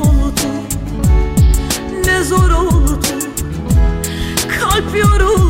oldu? Ne zor oldu? Kalp yoruldu.